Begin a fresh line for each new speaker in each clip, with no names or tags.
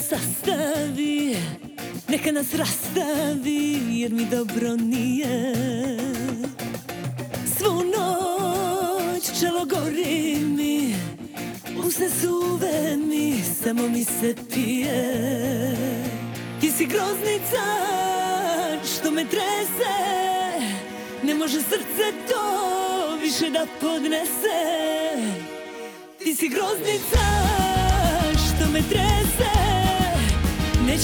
سستا دیکھنا سرس می دب روی چم ستی کسی گروز میں ساشتو متر سم سچوش ڈپن سروز نے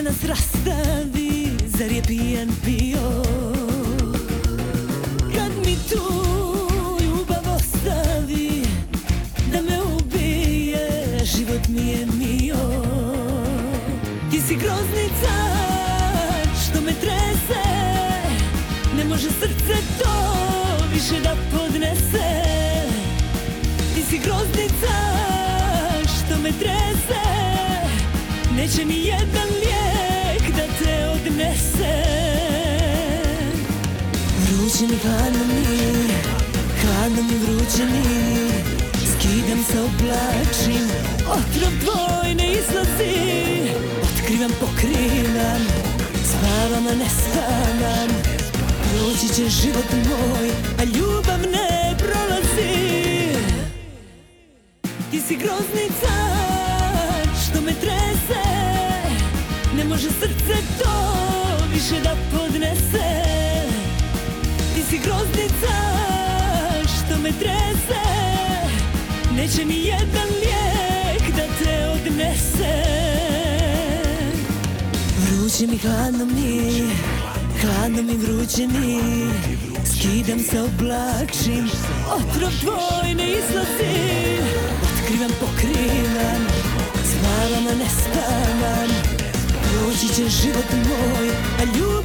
نسرستی سر پی پیو بستا میں شروع کسی کروز تو میں تر سر مشرچ ن سر کسی کروز دیکھ تو میں تر سر نشنی ہے Вечен ханами, ханам вручени, скидам се оплачим, отрав твой не излази. Откривам покривам, спавам, не станам, проći će život moj, a ljubav ne prolazi. Ti si groznica, što me trese, ne može srce to više da podnese. روجنی سوبلاکشی نہیں سیخری پکری من روزیچ